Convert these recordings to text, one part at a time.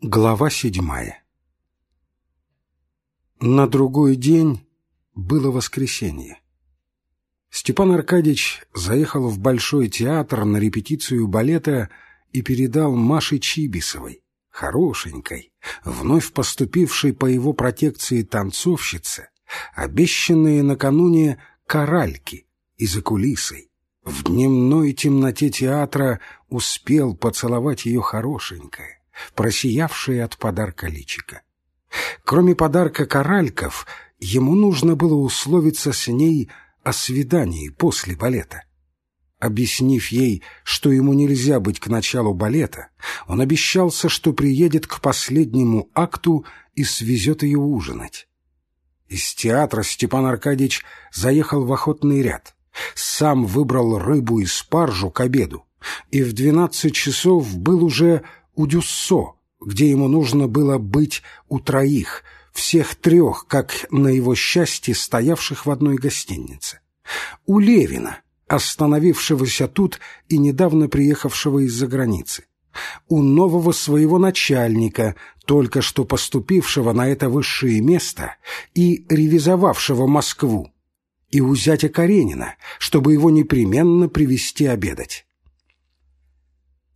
Глава седьмая На другой день было воскресенье. Степан Аркадьевич заехал в Большой театр на репетицию балета и передал Маше Чибисовой, хорошенькой, вновь поступившей по его протекции танцовщице, обещанные накануне коральки и за кулисой. В дневной темноте театра успел поцеловать ее хорошенькое просиявшее от подарка личика. Кроме подарка коральков, ему нужно было условиться с ней о свидании после балета. Объяснив ей, что ему нельзя быть к началу балета, он обещался, что приедет к последнему акту и свезет ее ужинать. Из театра Степан Аркадьевич заехал в охотный ряд, сам выбрал рыбу и спаржу к обеду, и в двенадцать часов был уже у Дюссо, где ему нужно было быть у троих, всех трех, как на его счастье, стоявших в одной гостинице. У Левина, остановившегося тут и недавно приехавшего из-за границы. У нового своего начальника, только что поступившего на это высшее место и ревизовавшего Москву. И у зятя Каренина, чтобы его непременно привести обедать.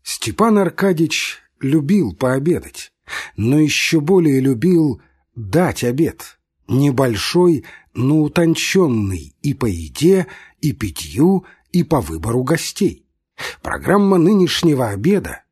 Степан Аркадьич любил пообедать, но еще более любил дать обед, небольшой, но утонченный и по еде, и питью, и по выбору гостей. Программа нынешнего обеда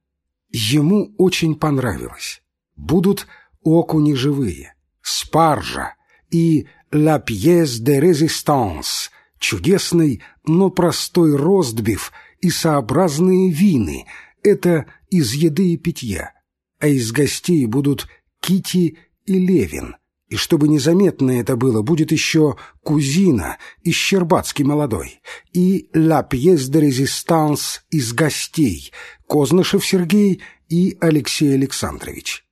ему очень понравилась. Будут окуни живые, спаржа и «La pièce de résistance» — чудесный, но простой ростбиф и сообразные вины — это из еды и питья, а из гостей будут Кити и Левин. И чтобы незаметно это было, будет еще кузина и Щербацкий молодой, и «Ла пьес де резистанс» из гостей, Кознышев Сергей и Алексей Александрович.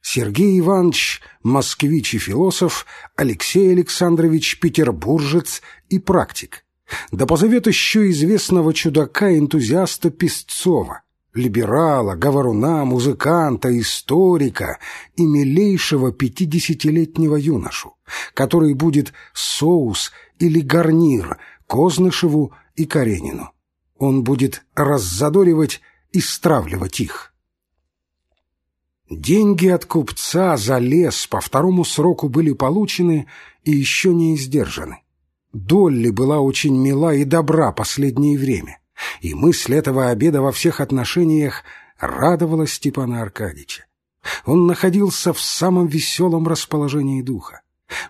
Сергей Иванович — москвич и философ, Алексей Александрович — петербуржец и практик. Да позовет еще известного чудака-энтузиаста Песцова, либерала, говоруна, музыканта, историка и милейшего пятидесятилетнего юношу, который будет соус или гарнир Кознышеву и Каренину. Он будет раззадоривать и стравливать их. Деньги от купца за лес по второму сроку были получены и еще не издержаны. Долли была очень мила и добра последнее время и мысль этого обеда во всех отношениях радовала Степана Аркадьича. Он находился в самом веселом расположении духа.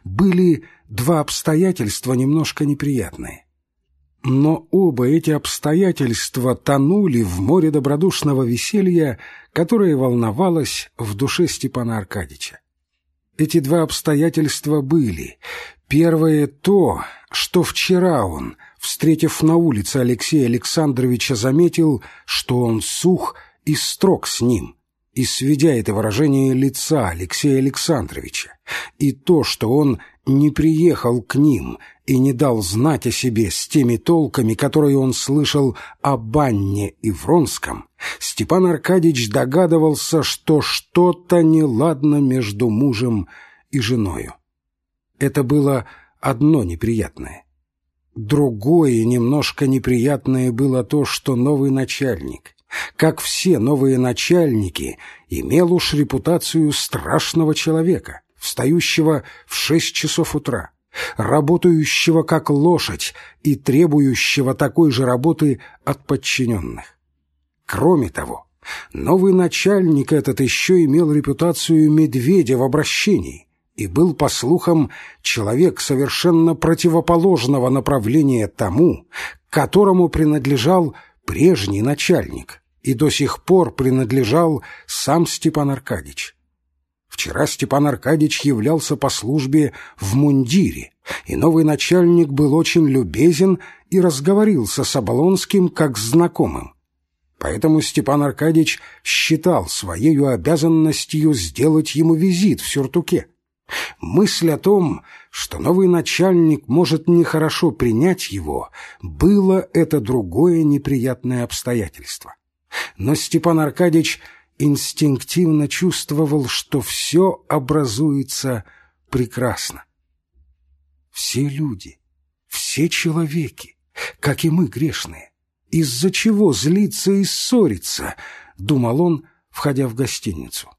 Были два обстоятельства немножко неприятные. Но оба эти обстоятельства тонули в море добродушного веселья, которое волновалось в душе Степана Аркадьича. Эти два обстоятельства были. Первое — то, что вчера он, встретив на улице Алексея Александровича, заметил, что он сух и строг с ним, и сведя это выражение лица Алексея Александровича, и то, что он не приехал к ним и не дал знать о себе с теми толками, которые он слышал о Банне и Вронском, Степан Аркадьевич догадывался, что что-то неладно между мужем и женою. Это было одно неприятное. Другое, немножко неприятное было то, что новый начальник, как все новые начальники, имел уж репутацию страшного человека, встающего в шесть часов утра, работающего как лошадь и требующего такой же работы от подчиненных. Кроме того, новый начальник этот еще имел репутацию медведя в обращении, и был, по слухам, человек совершенно противоположного направления тому, которому принадлежал прежний начальник и до сих пор принадлежал сам Степан Аркадьич. Вчера Степан Аркадьич являлся по службе в мундире, и новый начальник был очень любезен и разговорился с Оболонским как с знакомым. Поэтому Степан Аркадьич считал своей обязанностью сделать ему визит в сюртуке. Мысль о том, что новый начальник может нехорошо принять его, было это другое неприятное обстоятельство. Но Степан Аркадьевич инстинктивно чувствовал, что все образуется прекрасно. Все люди, все человеки, как и мы грешные, из-за чего злиться и ссориться, думал он, входя в гостиницу.